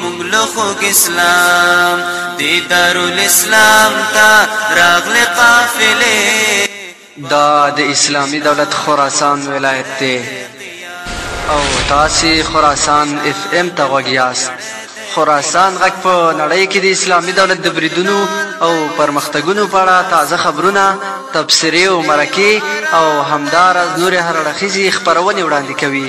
مونږ له خوږ اسلام دی دارالاسلام ته راغلې قافلې دا د اسلامي دولت خراسان ولایت دی او تاسو خراسان اف ام ته غوږ یاست خراسان غږ په نړۍ کې د اسلامي دولت د بریدونو او پرمختګونو په اړه تازه خبرونه تبصرې او مرکې او همداراز نورې هر اړخیزې خپرونې وړاندې کوي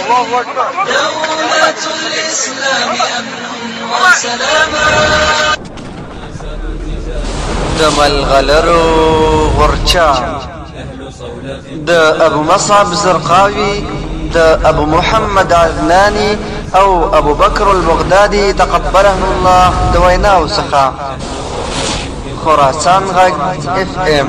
الله اکبر دولت الاسلام امن و سلاما د ملغلرو غرچا د ابو مصعب زرقاوي د ابو محمد عدناني او ابو بکر البغدادي تقبله الله د ویناو څخه خراسان غږ اف ام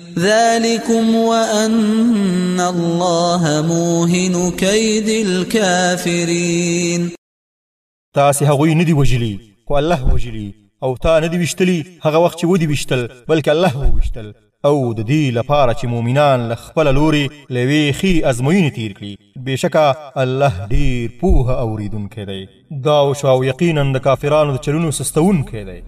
ذلكم وأن الله موهن كيد الكافرين تاسې هغوی نه دی وژلي خو الله وژلي او تا نه دی وشتلی هغه وخت چې ودی وشتل بلکې الله ووشتل او د دې لپاره چې مؤمنان له خپل لوري له وی خي ازموینې تیر کړي بشکا الله ډیر پوه اوریدونکی دی دا او شاو یقینا د کافرانو د چلونو سستون کې دی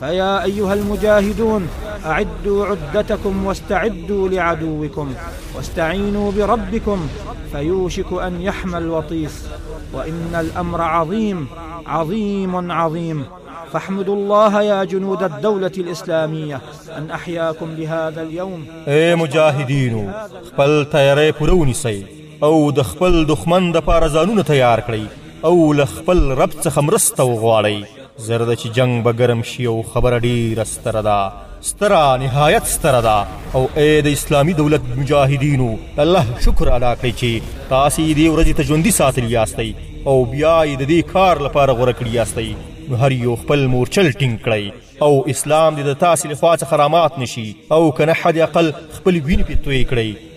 فيا أيها المجاهدون أعدوا عدتكم واستعدوا لعدوكم واستعينوا بربكم فيوشك أن يحمى الوطيس وإن الأمر عظيم عظيم عظيم فاحمدوا الله يا جنود الدولة الإسلامية أن أحياكم لهذا اليوم أي مجاهدين خبل تیاری بروني سي او د خپل دښمن د پاره ځانونه تیار کړئ او له خپل رب څخه مرسته وغواړئ زر ده چې جنگ به ګرم شي او خبره ډیره ستره ده ستره نهایت ستره ده او اے د اسلامی دولت مجاهدینو الله شکر ادا کړئ چې تاسو یې دې ورځې ته ژوندي ساتلی یاستئ او بیا یې د دې کار لپاره غوره کړی یاستئ نو هر یو خپل مورچل ټینګ کړئ او اسلام دې د تاسې لخوا څخه رامات نشي او کنه حد اقل خپل وینې پې توی کړئ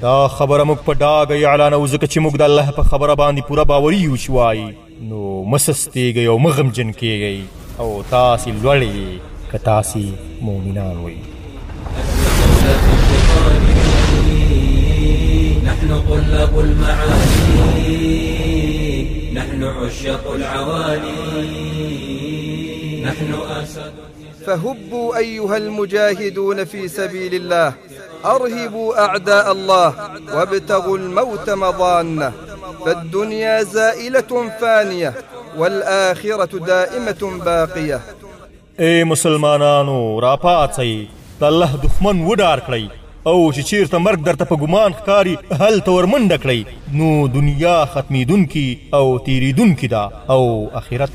دا خبره موږ په ډاګه اعلانو ځکه چې موږ د الله په خبره باندې پوره باوري یو چې وایي نو مسستیږئ او مغمجن کیږئ او تاسې لوړې که تاسې مؤمنان وئ نحن طلاب المعالي نحن عشاق العوالي نحن أسد فهبوا أيها المجاهدون في سبيل الله ارهبوا اعداء الله وابتغوا الموت مضانه فالدنيا زائله فانيه والاخره دائمه باقيه اے مسلمانانو راپاڅئ د الله دښمن وډار کړئ او چې چیرته مرګ درته په ګمان ښکاری هلته ورمنډه کړئ نو دنیا ختمیدونکي او تیریدونکي ده او اخرت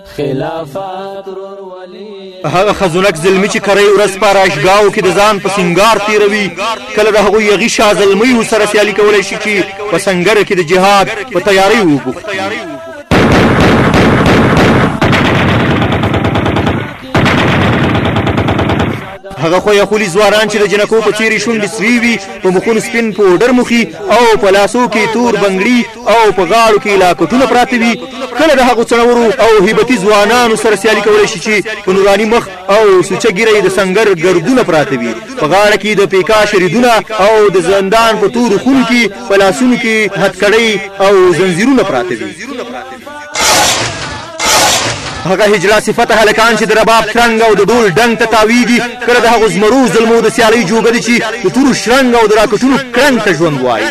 خلافات ورولي هغه خزونک زلمی چې کرای ورځ په راشګاو کې د ځان په سنگار تیروي کله د هغه یغي شاه زلمی سره سیالي کولای شي چې په سنگر کې د جهاد په تیاری وګوخت هغه خو یخولي ځوانان چې د جنکو په چیرې شونډې سوي وي په مخونو سپین پوډر مخي او په لاسو کې تور بنګړي او په غاړو کې یې لا کټونه پراته وي، کله د هغو څڼورو او هیبتي ځوانانو سره سیالي کولای شي چې په نوراني مخ او سوچه ږیره یې د سنګر ګردونه پراته وي، په غاړه کې یې د پیکا شریدونه او د زندان په تورو خونو کې په لاسونو کې هتکړۍ او زنځیرونه پراته وي. هغه هجړا صفته هلکان چې د رباب ترنګ او د ډول ډنګ ته تاویږي کله د هغو زمرو زلمو د سیالۍ جوګه دي چې د تورو شرنګ او د راکټونو کړنګ ته ژوند وایي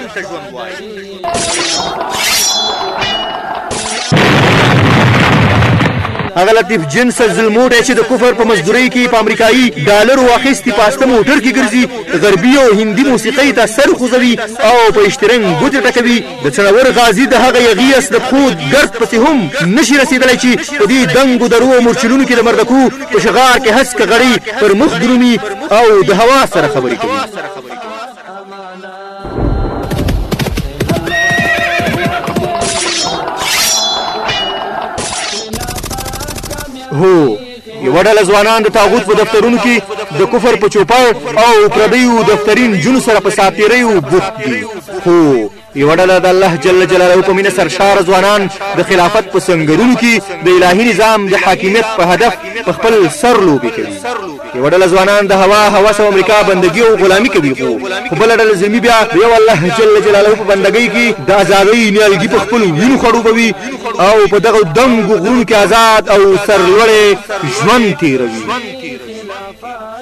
هغه لطیف جنس ظلموټی چې د کفر په مزدورۍ کې په امریکایي ډالرو واخیستي په استه موټر کې ګرځي غربي او هندي موسیقۍ ته سر خوځوي او په اشترنګ ګوتې ټکوي د څڼور غازي د هغه یغیس د پښو ګرد پسې هم نشي رسېدلی چې په دې دنګو درو او مورچلونو کې د مردکو په شغار کې هسکه غړۍ پر مخ درومي او د هوا سره خبرې کوي هو یو ډله ځوانان د تاغوت په دفترونو کې د کفر په چوپړ او پردیو دفترین جون سره په ساپیریو بوخت دي خو یوه ډله د الله جل جلاله په مینه سرشار ځوانان د خلافت په سنګرونو کې د الهي نظام د حاکمیت په هدف په خپل سر لوبې کوي یوه ډله ځوانان د هوا هوس او امریکا بندګي او غلامي کوي خو خو بله ډله ذمي بیا د یو الله جل جلاله په بندګۍ کې د ازادۍ نیالګي په خپلو وینو خړوبوي او په دغو دنګو غرونو کې ازاد او سرلوړی ژوند تېروي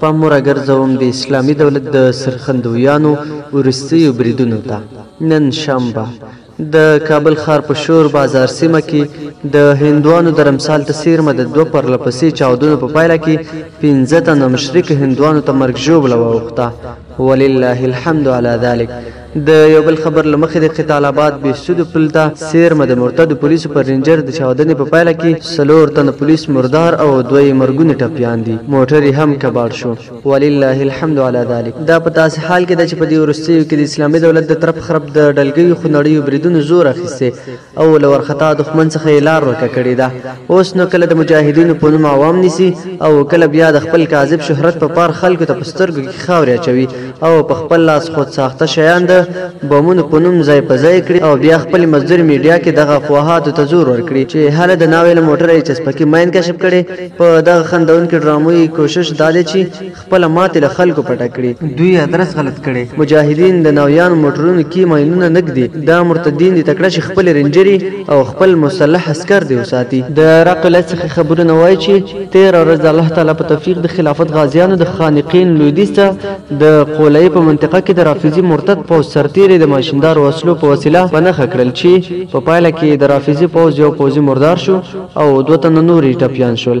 پام مو راګرځوم د اسلامي دولت د سرښندویانو وروستیو بریدونو ته. نن شنبه د کابل ښار په شور بازار سیمه کې د هندوانو د رمسال ته څېرمه د دوه پرله پسې چاودنو په پایله کې پنځه تنه مشرکه هندوانو ته مرګ ژوبله واوښته ولله الحمد علی ذلک د یو بل خبر له مخې د قتال اباد بهسودو پل ته څېرمه د مرتدو پولیسو پر رینجر د چاودنې په پایله کې څلور تنه پولیس مردار او دوه یې مرګوني ټپیان دي. موټر یې هم کباړ شو. ولله الحمد علی ذلک. دا په داسې حال کې ده چې په دې وروستیو کې د اسلامي دولت د ترپ خرپ د ډلګیو خونړیو بریدونو زور اخیستی او له ورخطا دښمن څخه یې لار ورکه کړې ده اوس نو کله د مجاهدینو په نوم عوام نیسي او کله بیا د خپل کاذب شهرت په پار خلکو ته په سترګو کې خاورې اچوي او په خپل لاس خود ساخته شیان د بمونو په نوم ځای په ځای کړي او بیا خپلې مزدورې میډیا کې دغه افواهاتو ته زور ورکړي چې هله د ناوې له موټره یې چسپکي مین کشف کړي په دغه خندونکي ډرامو یې کوشش دا دی چې خپله ماتې له خلکو پټه کړي. دوی ادرس غلط کړی. مجاهدین د ناویانو موټرونو کی ماینونه نه ږدي دا مرتدین دي تکړه شي خپلې رینجري او خپل مسلح عسکر دې وساتي. د عراق ولایت څخه خبرونه وايي چې تېره ورځ د الله تعالی په توفیق د خلافت غازیانو د خانقین لویدیځ ته د قولعې په منطقه کې د رافضي مرتد پوځ سرتېري د ماشیندارو وسلو په وسیله په نښه کړل چې په پایله کې یې د رافضي پوځ یو پوځي مردار شو او دوه تنه نور یې ټپیان شول.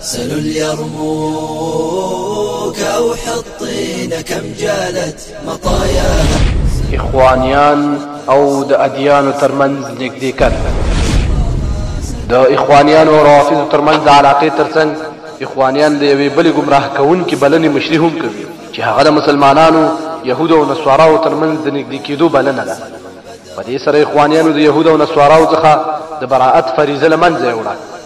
سلوا اليرموك او حطين كم جالت مطاياها اخوانيان او د اديان ترمنځ نږدېکت د اخوانيان او رافض ترمنځ د علاقې ترڅنګ اخوانيان د یوې بلې ګمراه کوونکې بلنې مشري هم کوي چې هغه د مسلمانانو يهودو او نصاراو ترمنځ د نږدې کېدو بلنه ده په دې سره اخوانيانو د يهودو او نصاراو څخه د براءت فریضه لمنځه یوړه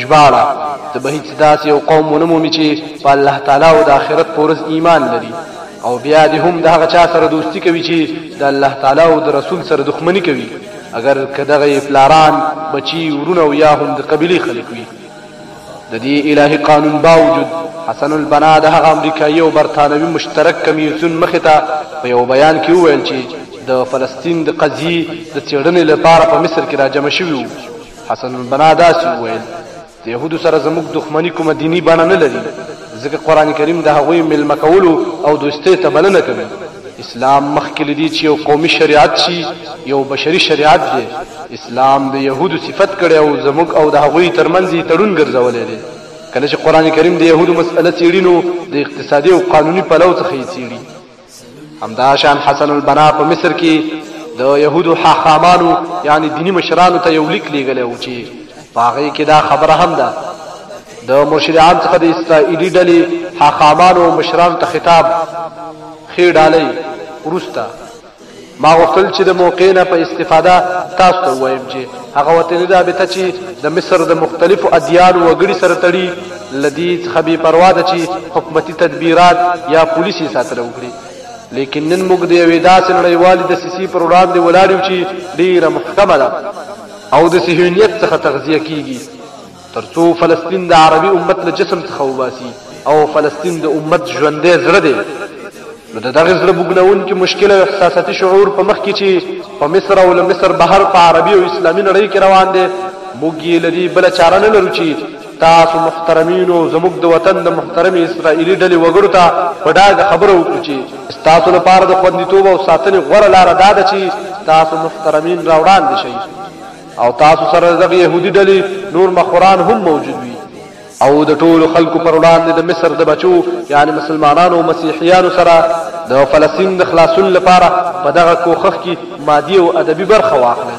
ژباړه، ته به هیڅ داسې یو قوم ونه مومې چې په الله تعالی او د آخرت په ورځ ایمان لري او بیا دې هم د هغه چا سره دوستي کوي چې د الله تعالی او د رسول سره دښمني کوي اگر که دغه یې پلاران بچي ورونه او یا هم د قبیلې خلک وي د دې الهي قانون باوجود حسن البنا د هغه امریکایي او برتانوي مشترک کمیسیون مخې ته په یو بیان کې وویل چې د فلسطین د قضیې د څېړنې لپاره په مصر کې راجمع شوي وو حسن البنا داسې وویل د یهودو سره زموږ دښمني کومه دیني بڼه نه لري ځکه قرآن کریم د هغوی ملمه کولو او دوستۍ ته بلنه کوي اسلام مخکې لدی چې یو قومي شریعت شي یو بشري شریعت دی اسلام د یهودو صفت کړي او زموږ او د هغوی ترمنځ یې تړون ګرځولی دی کله چې قرآن کریم د یهودو مسئله څېړي نو د اقتصادي او قانوني پلو څخه یې څېړي همداشان حسن البنا په مصر کې د يهودو حاخامانو یعنی دینی مشرانو ته یو لیک لیږلی و چې په هغې کې دا خبره هم ده د مرشد عام څخه د اسرائیلي ډلې حاخامانو مشرانو ته خطاب ښې ډالۍ وروسته ما غوښتل چي د موقع نه په استفاده تاسو ته ووايم چي هغه وطني رابطه چي د مصر د مختلفو اديانو وګړي سره تړي له دي څخه بي پروا ده چي حکومتي تدبيرات يا پوليس يې ساتنه وکړي ليکن نن موږ د يوې داسي نړيوالي دسيسي پر وړاندي ولاړ يو چي ډيره محکمه ده او د صهيونيت څخه تغذيه کيږي. تر څو فلسطین د عربي امت له جسم څخه وباسي او فلسطین د امت ژوندی زړه دی نو د دغه زړه بوګنونکي مشکل او احساساتي شعور په مخ کې چې په مصر او له مصر بهر په عربي او اسلامي نړۍ کې روان دی موږ یې له دې بله چاره نه لرو چې تاسو محترمینو زموږ د وطن د محترمې اسرائیلي ډلې وګړو ته په ډاګه خبره وکړو چې ستاسو لپاره د خوندیتوب او ساتنې غوره لاره دا ده چې تاسو محترمین راوړاندې شئ او تاسو سره دغه يهودي ډلې نور مخوران هم موجود وي او د ټولو خلکو پر وړاندې د مصر د بچو یعنی مسلمانانو او مسیحیانو سره د فلسطین د خلاصون لپاره په دغه کوښښ کې مادي او ادبي برخه واخلئ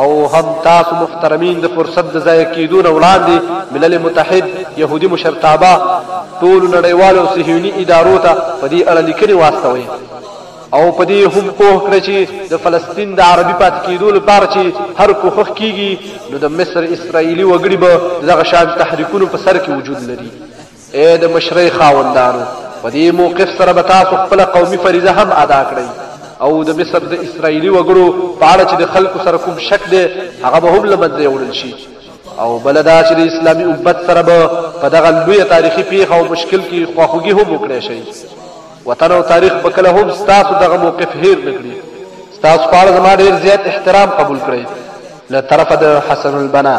او هم تاسو محترمین د فرصت د ضایع کېدو نه وړاندې ملل متحد یهودي مشرتابه ټولو نړیوالو او صهیوني ادارو ته په دې اړه لیکنې واستوئ او په دې هم پوه کړه چې د فلسطین د عربي پاتې کېدو لپاره چې هر کوښښ کیږي نو د مصر اسرائیلي وګړي به دغه شان تحریکونو په سر کې وجود لري اے د مشرۍ خاوندانو په دې موقف سره به تاسو خپل قومي فریضه هم ادا کړئ او د مصر د اسرایلی وګړو په اړه چې د خلکو سره کوم شک دی هغه به هم له منځه وړل شي او بل دا چې د اسلامي امت سره به په دغه لوی تاریخي پیښه او مشکل کې خواخوږي هم وکړی شي وطن او تاریخ به کله هم ستاسو دغه موقف هیر نه کړي ستاسو په اړه زما ډیر زیات احترام قبول کړئ له طرفه د حسن البنا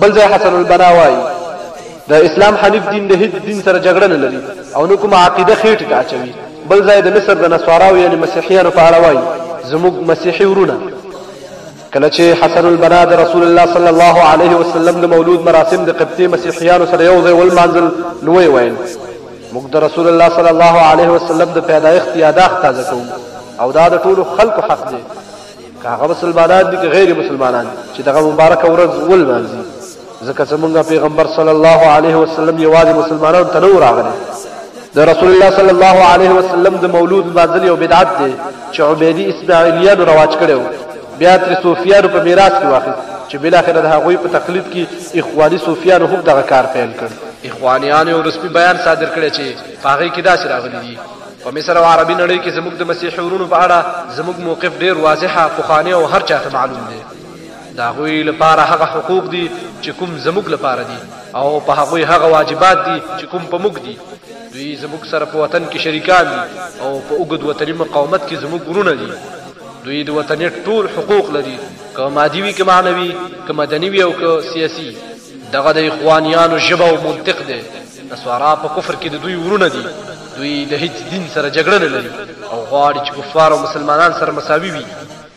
بل ځای حسن البنا وایي د اسلام حنیف دین د هیڅ دین سره جګړه نه لري او نه کومه عقیده خېټې ته اچوي بل ځای د مصر د نصاراو یعنې مسیحیانو په اړه وایي زموږ مسیحي ورونه کله چې حسن البنا د رسول الله صلی الله علیه وسلم د مولود مراسم د قبطي مسیحیانو سره یو ځای ولمانځل نو ویې ویل موږ د رسول الله صلی الله علیه وسلم د پیدایښت یاداښت تازه کوو او دا د ټولو خلکو حق دی که هغه مسلمانان دي که غیر مسلمانان چې دغه مبارکه ورځ ولمانځي ځکه زمونږ پیغمبر صلی الله علیه وسلم یوازې مسلمانانو ته نه راغلی د رسول الله صلی الله علیه وسلم د مولود لمانځل یو بدعت دی چې عبیدي اسماعیلیانو رواج کړی و بیا ترې صوفیانو په میراث کې واخیست چې بالاخره د هغوی په تقلید کې اخواني صوفیانو هم دغه کار پیل کړ اخوانیانو یو رسمي بیان صادر کړی چې په هغې کې داسې راغلي دي په مصر او عربي نړۍ کې زموږ د مسیحي ورونو په اړه زموږ موقف ډېر واضحه پخوانی او هر چا ته معلوم دی د هغوی لپاره هغه حقوق دي چې کوم زموږ لپاره دي او په هغوی هغه واجبات دي چې کوم په موږ دي دوی زموږ سره په وطن کې شریکان دي او په اوږد وطني مقاومت کې زموږ ورونه دي دوی د وطني ټول حقوق لري که مادي وي که معنوي که مدني وي او که سیاسي دغه د اخوانیانو ژبه او منطق دی نسوارا په کفر کې د دوی ورونه دي دوی د هیڅ دین سره جګړه نه لري او غواړي چې کفار او مسلمانان سره مساوي وي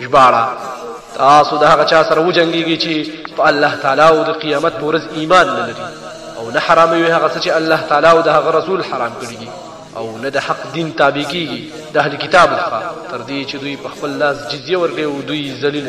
ژباړه تاسو د هغه چا سره وجنګیږي چې په الله تعالی او د قیامت پر ورځ ایمان نه لري او نه حراموي هغه څه چې الله تعالی او د هغه رسول حرام کړی دي او نه د حق دین تابع کیږي د اهل کتاب څخه تر دې چې دوی په خپل لاس جزیه ورکړي او دوی ذلیل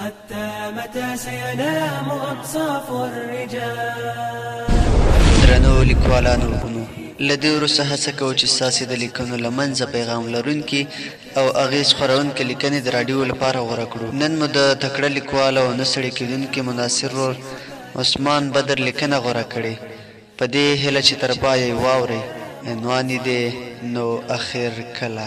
حتى متى سينام أنصاف الرجال درنو لیکوالانو وروڼو له دې وروسته هڅه کوو چې ستاسې د لیکنو له منځه پیغام لرونکي او اغېز خورونکې لیکنې د راډیو لپاره غوره کړو نن مو د تکړه لیکوال او نه ستړي کېدونکي مناصر ورور عثمان بدر لیکنه غوره کړې په دې هیله چې تر پایه یې واورئ عنوان یې دی نو اخر کله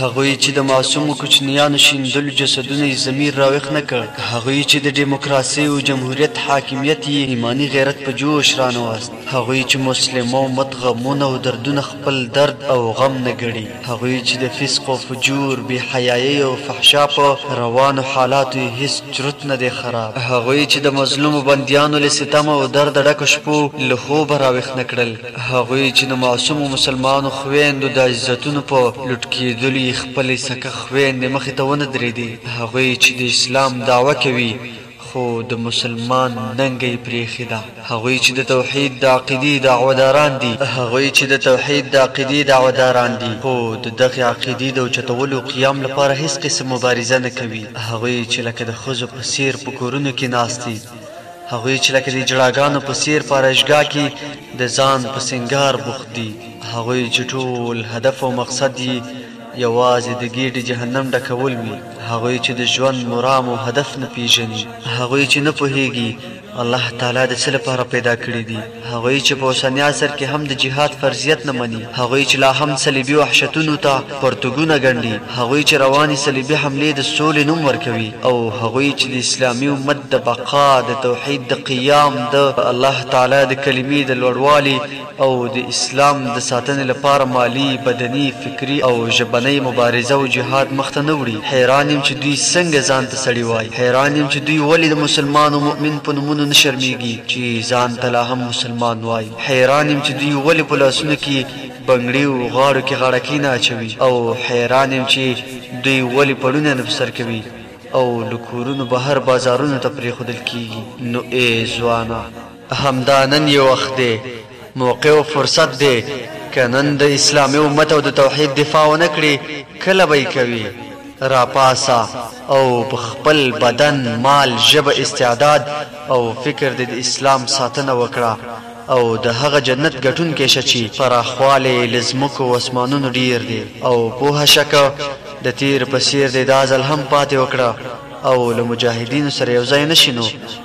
هغوی چې د معصومو کوچنیانو شیندلو جسدونو یې ضمیر راویښ نه کړ، هغوی چې د ډیموکراسۍ او جمهوریت حاکمیت یې ایماني غیرت په جوش رانواست، هغوی چې مسلمه امت غمونه او دردونه خپل درد او غم نه ګڼي، هغوی چې د فسق او فجور، بې حیایۍ او فحشا په روانو حالاتو یې هیڅ چورت نه دی خراب، هغوی چې د مظلومو بندیانو له ستمه او درده ډکو شپو له خوبه راویښ نه کړل، هغوی چې د معصومو مسلمانو خویندو د عزتونو په لوټ کېدلو یې خپلې سکه خویندې مخې ته ونه درېدې، هغوی چې د اسلام دعوه کوي خو د مسلمان ننګه یې پرېښې ده، هغوی چې د توحید د عقیدې دعوه داران دي، هغوی چې د توحید د عقیدې دعوه داران دي خو د دغې عقیدې د اوچتولو قیام لپاره هېڅ قسم مبارزه نه کوي، هغوی چې لکه د ښځو په څېر په کورونو کې ناست دي، هغوی چې لکه د جړاګانو په څېر په ارایشګاه کې د ځان په سینګار بوخت دي، هغوی چې ټول هدف او مقصد یې یوازې د ګېډې جهنم ډکول وي، هغوی چې د ژوند مرام او هدف نه پېژني، هغوی چې نه پوهېږي الله تعالی د څه لپاره پیدا کړي دي، هغوی چې په اوسني عصر کې هم د جهاد فرضیت نه مني، هغوی چې لا هم صلیبي وحشتونو ته پرتوګونه ګنډي، هغوی چې روانې صلیبي حملې د سولې نوم ورکوي او هغوی چې د اسلامي امت د بقا، د توحید د قیام، د. الله تعالی د کلمې د لوړوالي او د اسلام د ساتنې لپاره مالي، بدني، فکري. فکري او ژبنۍ مبارزه او جهاد مخ ته نه وړي، حیران یم چې دوی څنګه ځان ته سړي وايي، حیران یم چې دوی ولې د مسلمان او مؤمن په نومونو نه شرمېږي چې ځان ته لا هم مسلمان وايي، حیران یم چې دوی ولې په لاسونو کې بنګړي او غاړو کې غاړکۍ نه اچوي او حیران یم چې دوی ولې پړونی نه په سر کوي او له کورونو بهر بازارونو ته پرېښودل کېږي، نو ای ځوانه! همدا نن یو وخت دی، موقع او فرصت دی، که نن د اسلامي امت او د توحید دفاع ونه کړي، کله به یې کوي؟ راپاڅه او په خپل بدن، مال، ژبه، استعداد او فکر دې د اسلام ساتنه وکړه او د هغه جنت ګټونکی شه چې پراخوالی یې له ځمکو او اسمانونو ډېر دی او پوه شه که د تېر په څېر دې دا ځل هم پاتې وکړه او له مجاهدینو سره یو ځای نه شي نو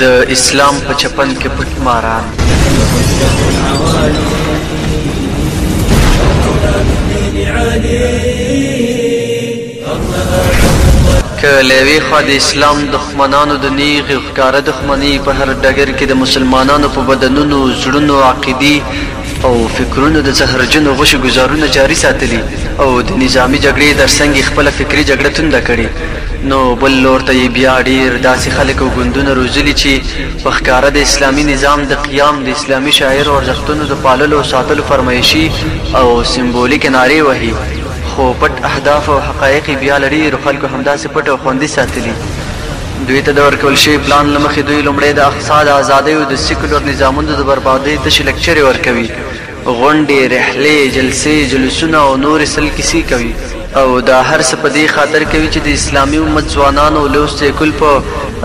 د اسلام په چپن کې پټ ماران که له یوې خوا د اسلام دښمنانو د نېغې او ښکاره دښمنۍ په هر ډګر کې د مسلمانانو په بدنونو، زړونو، عقیدې او فکرونو د زهرجنو غشو ګوزارونه جاري ساتلي او د نظامي جګړې ترڅنګ یې خپله فکري جګړه تونده کړې، نو بل لور ته یې بیا ډېر داسې خلک او ګوندونه روزلي چې په ښکاره د اسلامي نظام د قیام، د اسلامي شعایرو او ارزښتونو د پاللو او ساتلو فرمایشي او سمبولیکې نارې وهي. خو پټ اهداف او حقایق یې بیا لري، ډېرو خلکو همداسې پټ او خوندي ساتلي. دوی ته د ورکول شوي پلان له مخې دوی لومړی د اقصی د ازادۍ او د سیکولر نظاموند د بربادۍ تشې لکچرې ورکوي، غونډې، رحلې، جلسې، جلوسونه او نورې سل کیسې کوي. او دا هر څه په دې خاطر کوي چې د اسلامي امت ځوانان او لوستی کول په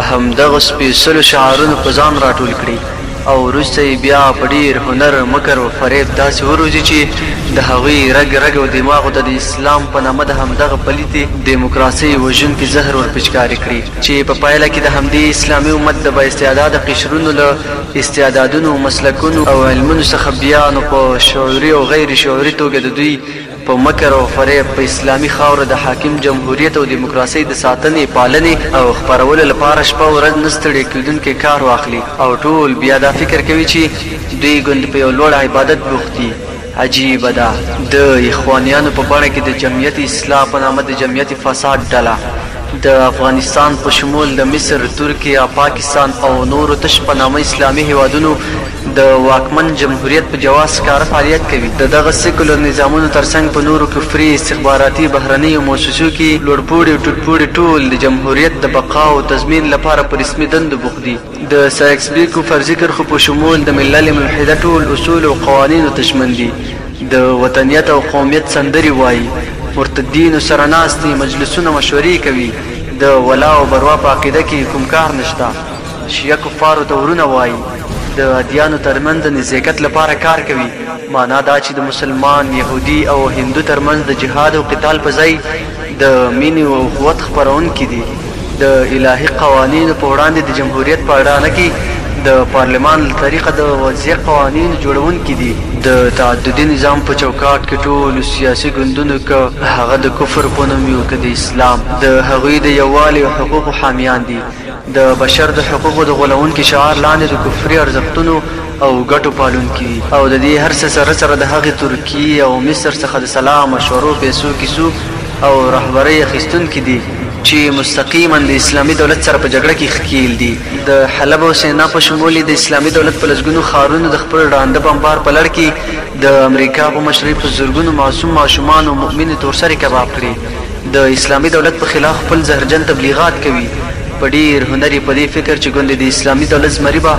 همدغو سپېڅلو شعارونو په ځان راټول کړي. او وروسته یې بیا په ډېر هنر، مکر او فریب داسې وروزي چې د هغوی رګ رګ او دماغو ته د اسلام په نامه د همدغه پلیتې دموکراسۍ وژونکي زهر ور پيچکاري کړي چې په پایله کې د همدې اسلامي امت د با استعداده قشرونو له استعدادونو، مسلکونو او علمونو څخه بیا نو په شعوري او غیر شعوري توګه د دوی په مکر او فرېب په اسلامي خاوره د حاکم جمهوريت او ديموکراسۍ د ساتنې، پالنې او خپرولو لپاره شپه ورځ نه ستړې کېدونکی کار واخلي او ټول بيا دا فکر کوي چې دوی ګوندې په يو لوړ عبادت بوخت دي. عجيبه ده. د اخوانيانو په بڼه کې د جمعيت اصلاح په نامه د جمعيت فساد ډله د افغانستان په شمول د مصر، ترکيې، پاکستان او نورو تش په نامه اسلامي هېوادونو د واکمن جمهوریت په جواز ښکاره فعالیت کوي. د دغه سیکولر نظامونو تر څنګ په نورو کفري، استخباراتي، بهرنیو موسسو کې لوړ پوړي او ټیټ پوړي ټول د جمهوریت د بقا او تضمین لپاره په رسمي دندو بوخت دي. د سایکس بیکو فرضي کرښو په شمول د ملل ملحده ټول اصول او قوانینو ته ژمن دي. د وطنیت او قومیت سندرې وایي، مرتدینو سره ناستې، مجلسونه، مشورې کوي. د ولا او بروا په عقیده کې یې کوم کار نشته. شیعه کفارو ته وروڼه وايي، د ادیانو ترمنځ د نزېکت لپاره کار کوي، مانا دا چې د مسلمان، یهودي او هندو ترمنځ د جهاد او قتال په ځای د مینې او اخوت خپرونکي دي. د الهي قوانینو په وړاندې د جمهوریت په اډانه کې د پارلمان له طریقه د وضعې قوانینو جوړونکي دي. د تعددي نظام په چوکاټ کې ټولو سیاسي ګوندونو که هغه د کفر په نوم وي او که د اسلام، د هغوی د یووالي او حقوقو حامیان دي. د بشر د حقوقو د غولونکي شعار لاندې د کفري ارزښتونو او ګټو پالونکي دي او د دې هر څه سره سره د هغې ترکیې او مصر څخه د سلا مشورو، پیسو کیسو او رهبرۍ اخیستونکي دي چې مستقیماً د اسلامي دولت سره په جګړه کې ښکیل دي. د حلب او سینا په شمول یې د اسلامي دولت په لسګونو ښارونو د خپل ړانده بمبار په لړ کې د امریکا په مشرۍ په زرګونو معصوم ماشومان او مؤمنې تورسرې کباب کړې. د اسلامي دولت په خلاف خپل زهرجن تبلیغات کوي، په ډیر هنر یې په دې فکر چې ګوندې د اسلامي دولت زمري به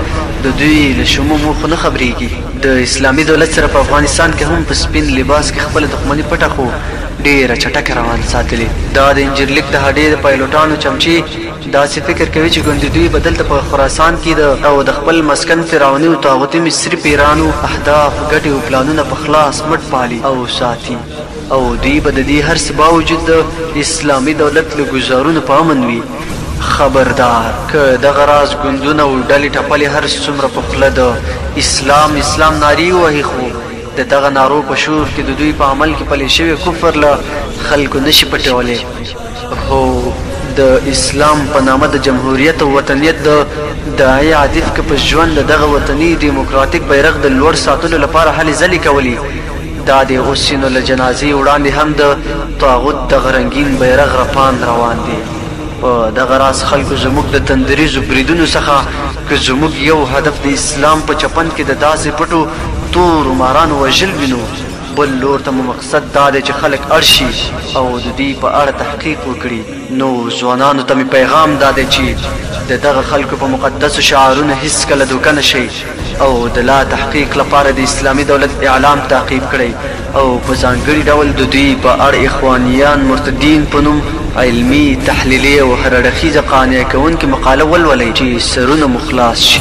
د دوی له شومو موخو نه خبریږي. د اسلامي دولت سره په افغانستان کې هم په سپین لباس کې خپله دښمني پټه خو ډیره چټکه روان ساتلې. دا د انجیرلیک د هډې د پایلوټانو چمچې داسې فکر کوي چې ګوندې دوی به دلته په خراسان کې د او د خپل مسکن فرعوني او طاغوتي مصري پیرانو اهداف، ګټې او پلانونه په خلاص مټ پالي او ساتي. او دوی به د دې هر څه باوجود د اسلامي دولت له ګوزارونو په امن وي. خبردار! که دغه راز ګوندونه او ډلې ټپلې هر څومره په خوله د اسلام، اسلام نارې ووهي خو د دغه نارو په شور کې د دوی په عمل کې پلی شوی کفر له خلکو نه شي پټولی. هو! د اسلام په نامه د جمهوریت او وطنیت د داعي عادف که په ژوند د دغه وطني دیموکراتیک بیرغ د لوړ ساتلو لپاره هلې ځلې کولې، دا دی اوس چې نو له جنازې وړاندې هم د طاغوت دغه رنګین بیرغ رپاند روان دی. په دغه راز خلکو زموږ د تندریزو بریدونو څخه که زموږ یو هدف د اسلام په چپن کې د داسې پټو تورو مارانو وژل وي نو بل لور ته مو مقصد دا دی چې خلک اړ شي او د دوی په اړه تحقیق وکړي. نو ځوانانو ته مې پیغام دا دی چې د دغه خلکو په مقدسو شعارونو هیڅکله دوکه نه شئ او د لا تحقیق لپاره د اسلامي دولت اعلام تعقیب کړئ او په ځانګړي ډول د دوی په اړ اخوانیان مرتدین په نوم علمي، تحلیلي او هر اړخیزه قانع کوونکې مقاله ولولئ چې سرونه مو خلاص شي.